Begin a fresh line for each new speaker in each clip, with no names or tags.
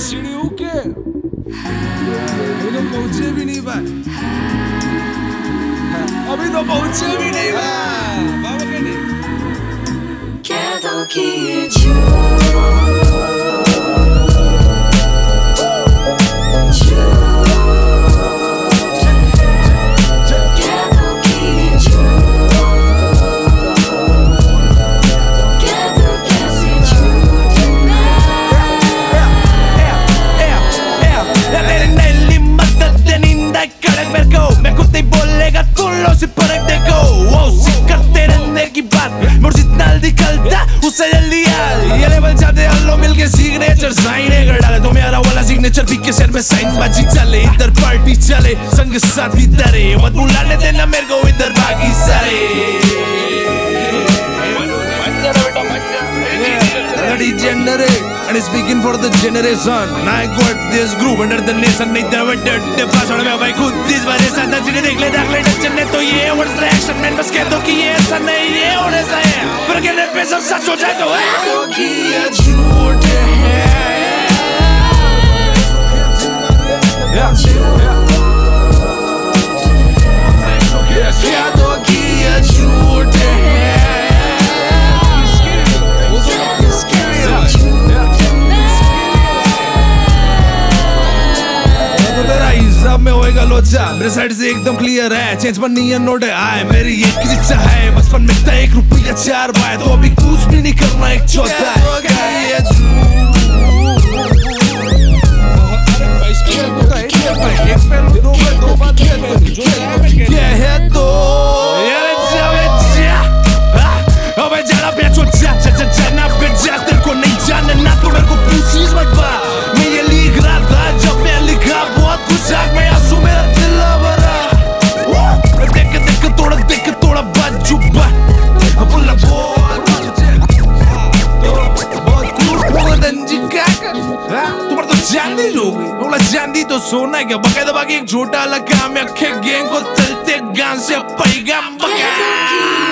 सीढ़ी ऊके तो पहुँचे भी नहीं भाई अभी तो पहुँचे भी नहीं भाई बाबा के नहीं
क्या तो eu
kullo si parek वो Wow, sikkatte energi बात। मुर्शिद नाल निकलता उससे जल्दी यार ये लेवल जाते हम लोग मिलके सिग्नेचर साइन है डाले तो मेरा वाला सिग्नेचर भी के सर में साइन बाजी चले इधर पार्टी चले संग मत मेरे को
generate and it's speaking for the generation. I got this groove under the nation. नहीं तो मैं पास और मैं भाई खुद इस बारे साथ जिन्हें देख ले दाखले डचन ने तो ये वर्ड्स रिएक्शन मैन बस कह दो कि ये ऐसा नहीं ये और ऐसा है पर कहने पे सब सच हो जाए तो है कि ये झूठ हिसाब में होएगा लोचा। मेरे साइड से एकदम क्लियर है। चेंज नहीं है नोट आए, मेरी एक इच्छा है। बचपन में एक रुपया चार बाय तो अभी कुछ भी नहीं करना, एक चौथा। सोना क्या क्या बकायदा बाकी एक छोटा लगा मैं अखे गेंग को चलते गाँव से पैगाम बगा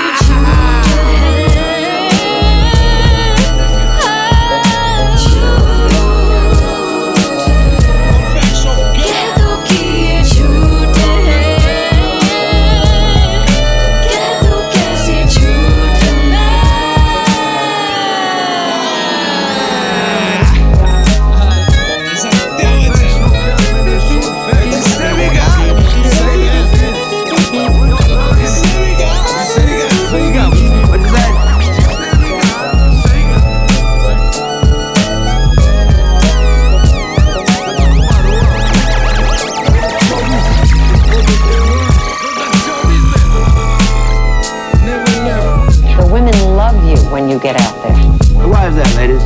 get out there.
Why is that, ladies?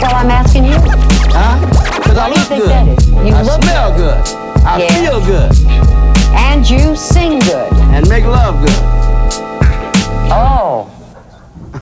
Well, I'm asking you.
Huh? Because I look good.
You
I
look
smell good. I
Yes.
feel good.
And you sing